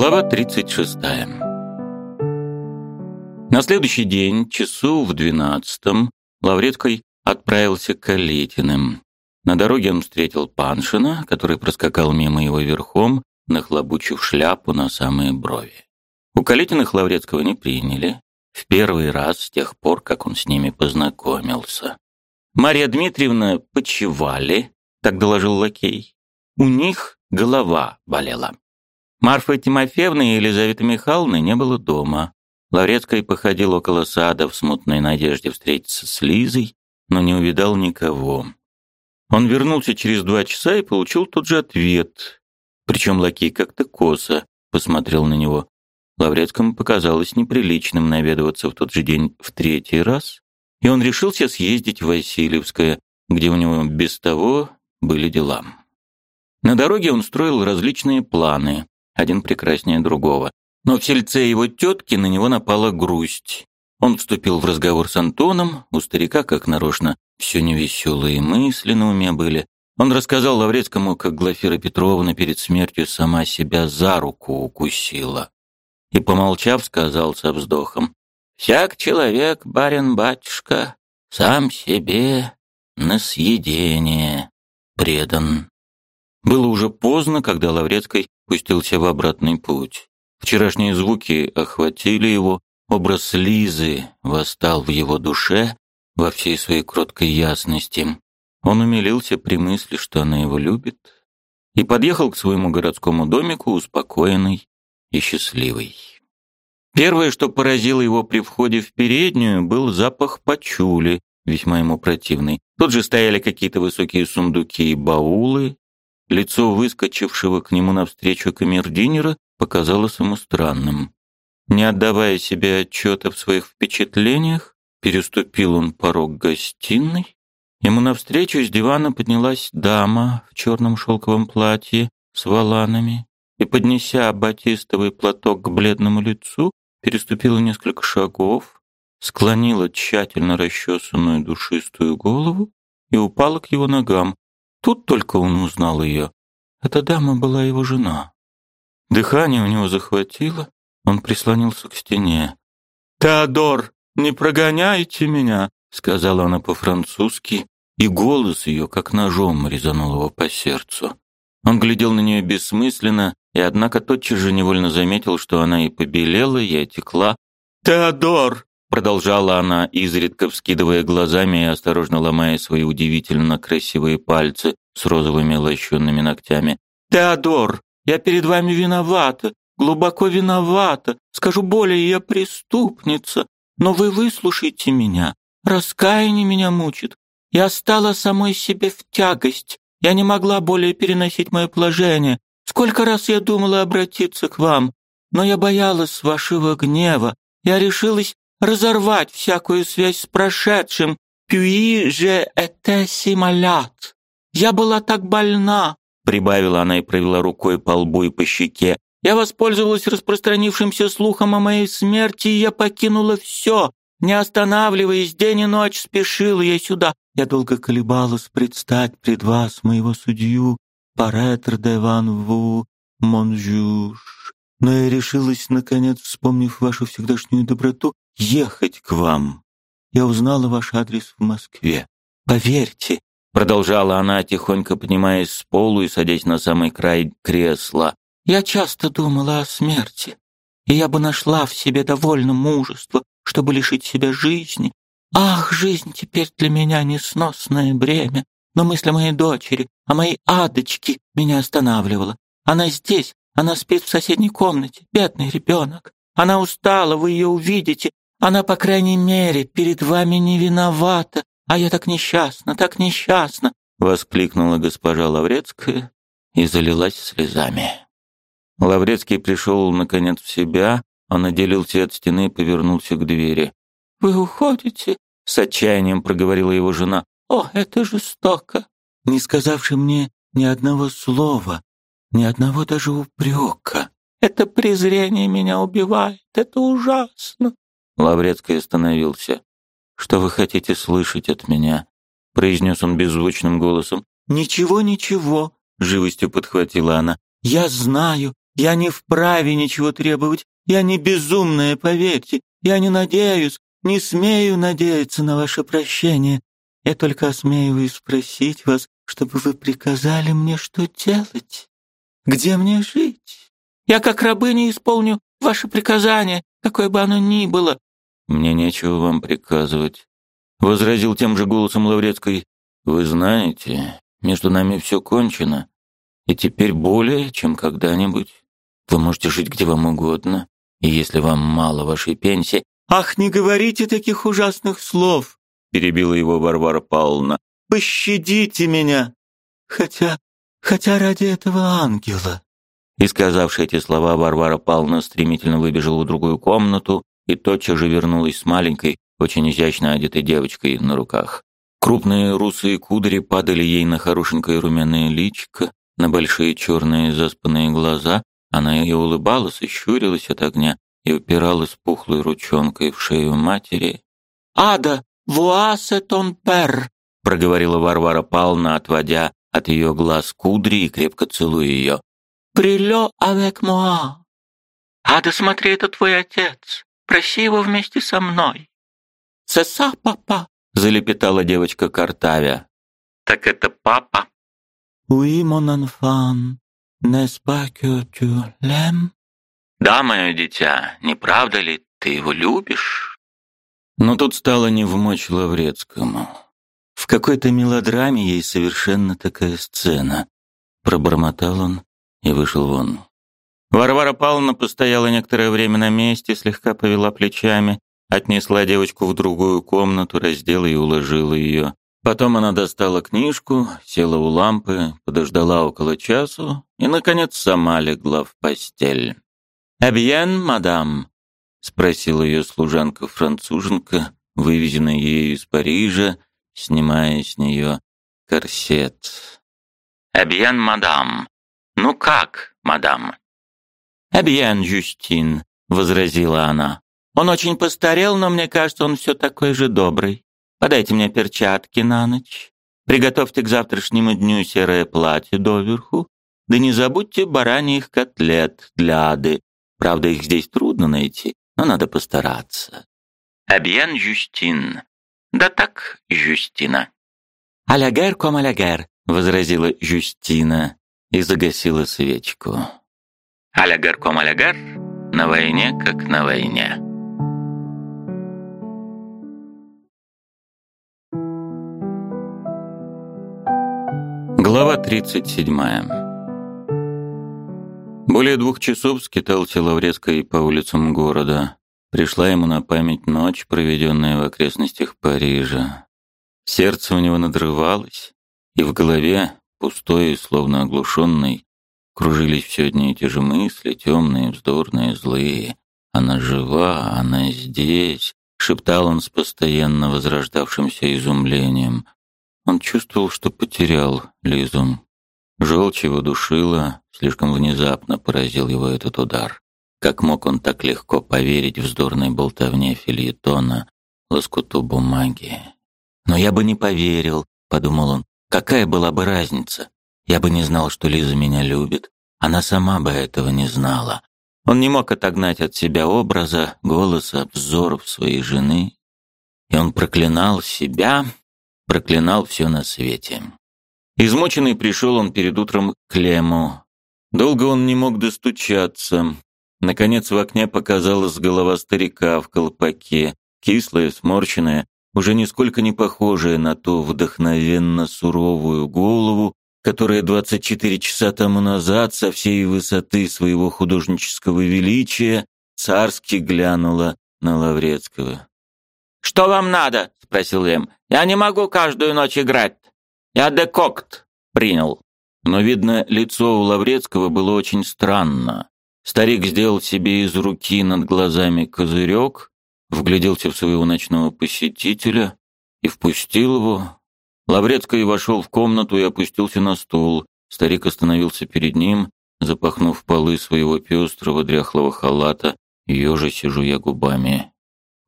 Глава 36. На следующий день, часу в двенадцатом, Лаврецкой отправился к Калетиным. На дороге он встретил Паншина, который проскакал мимо его верхом, нахлобучив шляпу на самые брови. У Калетиных Лаврецкого не приняли. В первый раз с тех пор, как он с ними познакомился. Мария Дмитриевна почевали, так доложил лакей. У них голова болела. Марфы Тимофеевны и Елизаветы Михайловны не было дома. Лаврецкий походил около сада в смутной надежде встретиться с Лизой, но не увидал никого. Он вернулся через два часа и получил тот же ответ. Причем лакей как-то косо посмотрел на него. Лаврецкому показалось неприличным наведываться в тот же день в третий раз, и он решился съездить в Васильевское, где у него без того были дела. На дороге он строил различные планы, один прекраснее другого. Но в сельце его тетки на него напала грусть. Он вступил в разговор с Антоном, у старика, как нарочно, все невеселые мысли на уме были. Он рассказал Лаврецкому, как Глафира Петровна перед смертью сама себя за руку укусила. И, помолчав, сказал со вздохом, «Всяк человек, барин-батюшка, сам себе на съедение предан». Было уже поздно, когда Лаврецкий пустился в обратный путь. Вчерашние звуки охватили его, образ Лизы восстал в его душе во всей своей кроткой ясности. Он умилился при мысли, что она его любит, и подъехал к своему городскому домику успокоенный и счастливый. Первое, что поразило его при входе в переднюю, был запах пачули, весьма ему противный. Тут же стояли какие-то высокие сундуки и баулы, Лицо выскочившего к нему навстречу камердинера показалось ему странным. Не отдавая себе отчета в своих впечатлениях, переступил он порог гостиной. Ему навстречу с дивана поднялась дама в черном шелковом платье с воланами и, поднеся батистовый платок к бледному лицу, переступила несколько шагов, склонила тщательно расчесанную душистую голову и упала к его ногам, Тут только он узнал ее. Эта дама была его жена. Дыхание у него захватило, он прислонился к стене. «Теодор, не прогоняйте меня!» — сказала она по-французски, и голос ее, как ножом, резанул его по сердцу. Он глядел на нее бессмысленно, и однако тотчас же невольно заметил, что она и побелела, и отекла. «Теодор!» Продолжала она, изредка вскидывая глазами и осторожно ломая свои удивительно красивые пальцы с розовыми лощенными ногтями. «Теодор, я перед вами виновата, глубоко виновата. Скажу более, я преступница. Но вы выслушайте меня. Раскаяние меня мучит. Я стала самой себе в тягость. Я не могла более переносить мое положение. Сколько раз я думала обратиться к вам, но я боялась вашего гнева. Я решилась разорвать всякую связь с прошедшим. «Puis je étais si malade». «Я была так больна», — прибавила она и провела рукой по лбу и по щеке. «Я воспользовалась распространившимся слухом о моей смерти, и я покинула все. Не останавливаясь, день и ночь спешила я сюда. Я долго колебалась предстать пред вас, моего судью, паретр де ван ву, монжуш. Но я решилась, наконец, вспомнив вашу всегдашнюю доброту, ехать к вам. Я узнала ваш адрес в Москве. Поверьте, продолжала она, тихонько поднимаясь с полу и садясь на самый край кресла. Я часто думала о смерти, и я бы нашла в себе довольно мужества, чтобы лишить себя жизни. Ах, жизнь теперь для меня несносное бремя. Но мысль о моей дочери, о моей адочке меня останавливала. Она здесь, она спит в соседней комнате, бедный ребенок. Она устала, вы ее увидите, она, по крайней мере, перед вами не виновата, а я так несчастна, так несчастна!» — воскликнула госпожа Лаврецкая и залилась слезами. Лаврецкий пришел, наконец, в себя, он отделился от стены и повернулся к двери. «Вы уходите?» — с отчаянием проговорила его жена. «О, это жестоко!» Не сказавши мне ни одного слова, ни одного даже упрека. «Это презрение меня убивает, это ужасно!» Лаврецкий остановился. «Что вы хотите слышать от меня?» произнес он беззвучным голосом. «Ничего, ничего», — живостью подхватила она. «Я знаю, Я не вправе ничего требовать, я не безумная, поверьте. Я не надеюсь, не смею надеяться на ваше прощение. Я только осмеиваюсь спросить вас, чтобы вы приказали мне, что делать. Где мне жить? Я как рабыня исполню ваше приказание, какое бы оно ни было. Мне нечего вам приказывать, возразил тем же голосом Лаврецкой. Вы знаете, между нами все кончено, и теперь более, чем когда-нибудь. Вы можете жить где вам угодно, и если вам мало вашей пенсии... «Ах, не говорите таких ужасных слов!» — перебила его Варвара Павловна. «Пощадите меня! Хотя... хотя ради этого ангела!» И, сказавши эти слова, Варвара Павловна стремительно выбежала в другую комнату и тотчас же вернулась с маленькой, очень изящно одетой девочкой на руках. Крупные русые кудри падали ей на хорошенькое румяное личико, на большие черные заспанные глаза, она и улыбалась, и щурилась от огня, и упиралась пухлой ручонкой в шею матери. «Ада, вуасе тон пер!» — проговорила Варвара Павловна, отводя от ее глаз кудри и крепко целуя ее. «Прилё avec moi!» «Ада, смотри, это твой отец! Проси его вместе со мной!» «Сеса, папа!» — залепетала девочка Картавя. «Так это папа?» «Oui, mon enfant!» «N'est-ce pas que tu l'aimes?» «Да, мое дитя, не правда ли ты его любишь?» Но тут стало не в мочь Лаврецкому. В какой-то мелодраме есть совершенно такая сцена. Пробормотал он и вышел вон. Варвара Павловна постояла некоторое время на месте, слегка повела плечами, отнесла девочку в другую комнату, раздела и уложила ее. Потом она достала книжку, села у лампы, подождала около часу и, наконец, сама легла в постель. «Эбьен, мадам?» — спросила ее служанка-француженка, вывезенная ею из Парижа, снимая с нее корсет. «Эбьен, мадам? Ну как, мадам?» «Эбьен, Жюстин», — возразила она. «Он очень постарел, но мне кажется, он все такой же добрый. Подайте мне перчатки на ночь. Приготовьте к завтрашнему дню серое платье доверху. Да не забудьте бараньих котлет для ады. Правда, их здесь трудно найти, но надо постараться. Абьян Жюстин. Да так, Жюстина. «Алягер ком алягер», — возразила Жюстина и загасила свечку. «Алягер ком алягер» на войне, как на войне. Глава 37. Более двух часов скитался Лаврецкой по улицам города. Пришла ему на память ночь, проведенная в окрестностях Парижа. Сердце у него надрывалось, и в голове, пустой и словно оглушенный, кружились все одни и те же мысли, темные, вздорные, злые. «Она жива, она здесь», — шептал он с постоянно возрождавшимся изумлением. Он чувствовал, что потерял Лизу. Желчь его душила, слишком внезапно поразил его этот удар. Как мог он так легко поверить вздорной болтовне филетона, лоскуту бумаги? «Но я бы не поверил», — подумал он. «Какая была бы разница? Я бы не знал, что Лиза меня любит. Она сама бы этого не знала». Он не мог отогнать от себя образа, голоса, взоров своей жены. И он проклинал себя проклинал все на свете. Измученный пришел он перед утром к Лему. Долго он не мог достучаться. Наконец в окне показалась голова старика в колпаке, кислая, сморщенная, уже нисколько не похожая на ту вдохновенно суровую голову, которая 24 часа тому назад со всей высоты своего художнического величия царски глянула на Лаврецкого. «Что вам надо?» — спросил Лем. «Я не могу каждую ночь играть. Я декокт принял». Но, видно, лицо у Лаврецкого было очень странно. Старик сделал себе из руки над глазами козырек, вгляделся в своего ночного посетителя и впустил его. Лаврецкий вошел в комнату и опустился на стул. Старик остановился перед ним, запахнув полы своего пестрого дряхлого халата, ежа сижу я губами.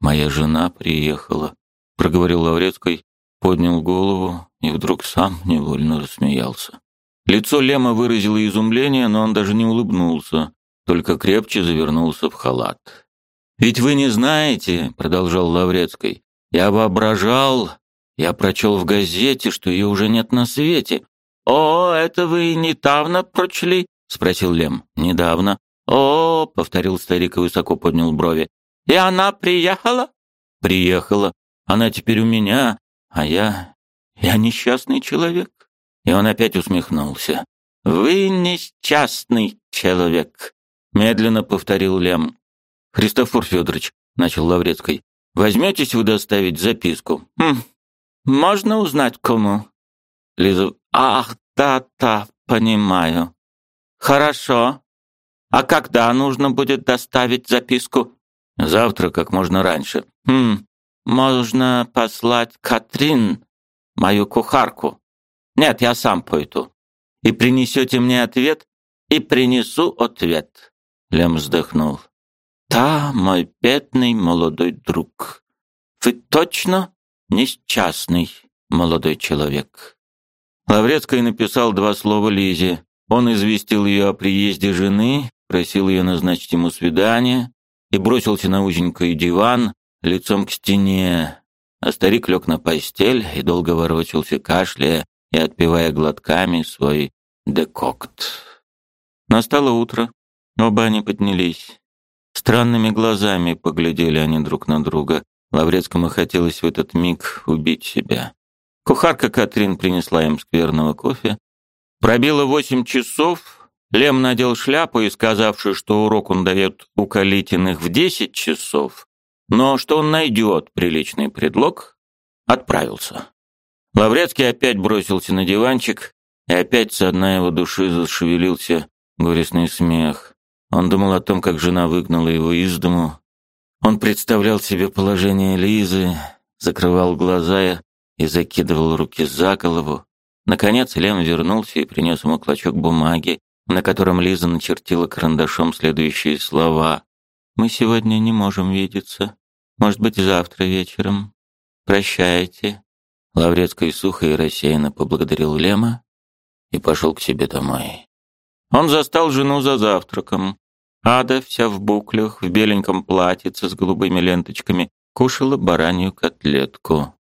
«Моя жена приехала», — проговорил Лаврецкий, поднял голову и вдруг сам невольно рассмеялся. Лицо Лема выразило изумление, но он даже не улыбнулся. только крепче завернулся в халат. «Ведь вы не знаете», — продолжал Лаврецкий, — «я воображал, я прочел в газете, что ее уже нет на свете». «О, это вы недавно прочли?» — спросил Лем. «Недавно». «О», — повторил старик и высоко поднял брови. «И она приехала?» «Приехала. Она теперь у меня, а я... я несчастный человек». И он опять усмехнулся. «Вы несчастный человек», — медленно повторил Лем. «Христофор Федорович», — начал Лаврецкий, — «возьметесь вы доставить записку?» «Хм, можно узнать, кому?» Лиза, «Ах, да-да, понимаю. Хорошо. А когда нужно будет доставить записку?» «Завтра, как можно раньше». «Хм, можно послать Катрин, мою кухарку?» «Нет, я сам пойду и принесете мне ответ, и принесу ответ. Лем вздохнул. Да, мой бедный молодой друг. Вы точно несчастный молодой человек. Лаврецкий написал два слова Лизе. Он известил ее о приезде жены, просил ее назначить ему свидание и бросился на узенький диван лицом к стене. А старик лег на постель и долго ворочался, кашляя, и отпивая глотками свой декокт. Настало утро. Оба они поднялись. Странными глазами поглядели они друг на друга. Лаврецкому хотелось в этот миг убить себя. Кухарка Катрин принесла им скверного кофе. Пробило восемь часов. Лем надел шляпу и, сказавший, что урок он дает у Калитиных в десять часов, но что он найдет приличный предлог, отправился. Лаврецкий опять бросился на диванчик, и опять со дна его души зашевелился горестный смех. Он думал о том, как жена выгнала его из дому. Он представлял себе положение Лизы, закрывал глаза и закидывал руки за голову. Наконец Лем вернулся и принес ему клочок бумаги, на котором Лиза начертила карандашом следующие слова. «Мы сегодня не можем видеться. Может быть, завтра вечером. Прощайте. Лаврецкий сухо и рассеянно поблагодарил Лема и пошел к себе домой. Он застал жену за завтраком. Ада, вся в буклях, в беленьком платьице с голубыми ленточками, кушала баранью котлетку.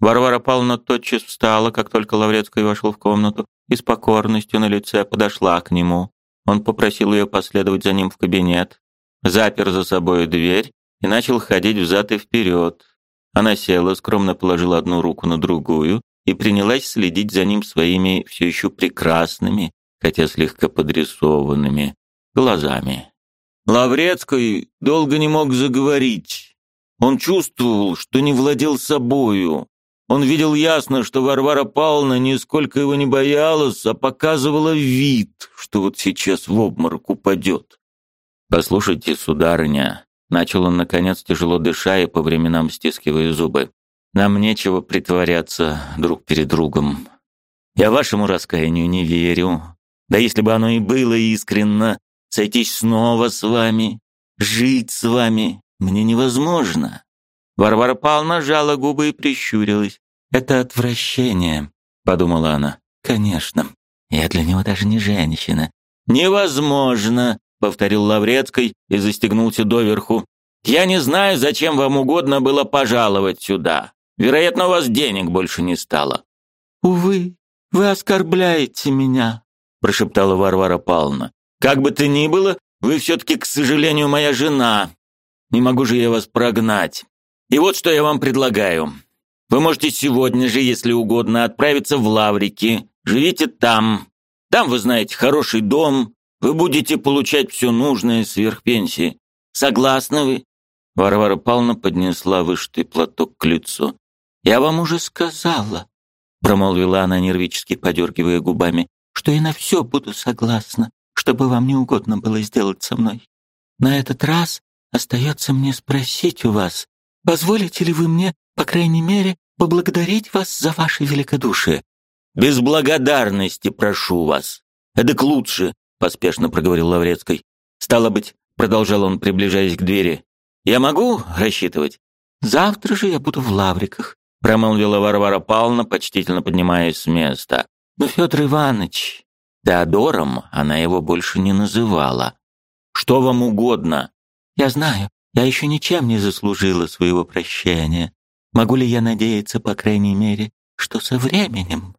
Варвара Павловна тотчас встала, как только Лаврецкий вошел в комнату, и с покорностью на лице подошла к нему. Он попросил ее последовать за ним в кабинет, запер за собой дверь и начал ходить взад и вперед. Она села, скромно положила одну руку на другую и принялась следить за ним своими все еще прекрасными, хотя слегка подрисованными, глазами. Лаврецкий долго не мог заговорить. Он чувствовал, что не владел собою. Он видел ясно, что Варвара Павловна нисколько его не боялась, а показывала вид, что вот сейчас в обморок упадет. «Послушайте, сударыня», Начал он, наконец, тяжело дыша и по временам стискивая зубы. «Нам нечего притворяться друг перед другом. Я вашему раскаянию не верю. Да если бы оно и было искренно, сойтись снова с вами, жить с вами, мне невозможно». Варвара Павловна сжала губы и прищурилась. «Это отвращение», — подумала она. «Конечно, я для него даже не женщина». «Невозможно», повторил Лаврецкий и застегнулся доверху. Я не знаю, зачем вам угодно было пожаловать сюда. Вероятно, у вас денег больше не стало. Увы, вы оскорбляете меня, прошептала Варвара Павловна. Как бы то ни было, вы все таки к сожалению, моя жена. Не могу же я вас прогнать. И вот что я вам предлагаю. Вы можете сегодня же, если угодно, отправиться в Лаврики. Живите там. Там, вы знаете, хороший дом, вы будете получать все нужное сверх пенсии. Согласны вы?» Варвара Павловна поднесла вышитый платок к лицу. «Я вам уже сказала», — промолвила она, нервически подергивая губами, «что я на все буду согласна, чтобы вам не угодно было сделать со мной. На этот раз остается мне спросить у вас, позволите ли вы мне, по крайней мере, поблагодарить вас за ваше великодушие?» «Без благодарности прошу вас. Это к лучше, поспешно проговорил Лаврецкий. Стало быть, продолжал он, приближаясь к двери. Я могу рассчитывать? Завтра же я буду в Лавриках, промолвила Варвара Павловна, почтительно поднимаясь с места. Но Федор Иванович, Теодором она его больше не называла. Что вам угодно?» «Я знаю, я еще ничем не заслужила своего прощения. Могу ли я надеяться, по крайней мере, что со временем?»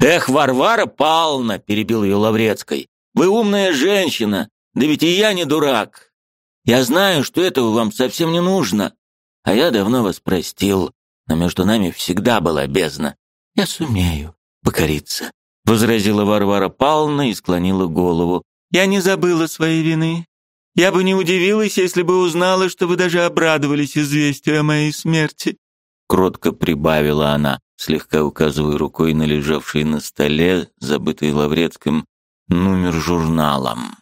«Эх, Варвара Павловна!» — перебил ее Лаврецкой. «Вы умная женщина, да ведь и я не дурак. Я знаю, что этого вам совсем не нужно. А я давно вас простил, но между нами всегда была бездна. Я сумею покориться», — возразила Варвара Павловна и склонила голову. «Я не забыла своей вины. Я бы не удивилась, если бы узнала, что вы даже обрадовались известию о моей смерти». Кротко прибавила она, слегка указывая рукой на лежавший на столе, забытый Лаврецким, номер журналом.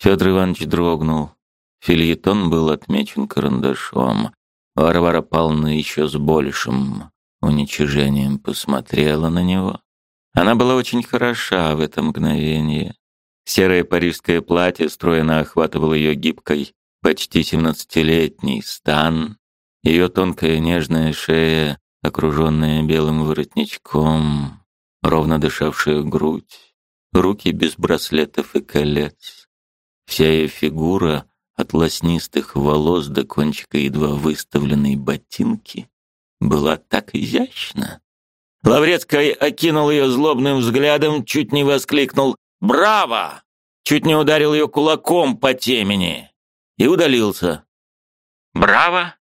Федор Иванович дрогнул. Фильетон был отмечен карандашом. Варвара Павловна еще с большим уничижением посмотрела на него. Она была очень хороша в это мгновение. Серое парижское платье стройно охватывало ее гибкой, почти семнадцатилетний стан. Ее тонкая нежная шея, окруженная белым воротничком, ровно дышавшая грудь, руки без браслетов и колец. Вся ее фигура, от лоснистых волос до кончика едва выставленной ботинки, была так изящна. Лаврецкий окинул ее злобным взглядом, чуть не воскликнул «Браво!» Чуть не ударил ее кулаком по темени и удалился. «Браво!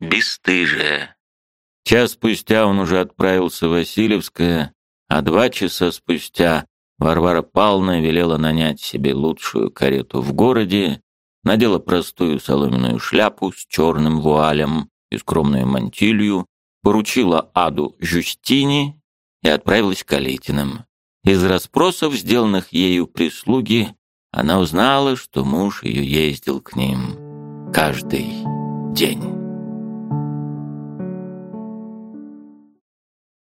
Бесстыжие!» Час спустя он уже отправился в Васильевское, а два часа спустя Варвара Павловна велела нанять себе лучшую карету в городе, надела простую соломенную шляпу с черным вуалем и скромную мантилью, поручила Аду Жюстине и отправилась к Калитиным. Из расспросов, сделанных ею прислуги, она узнала, что муж ее ездил к ним каждый день.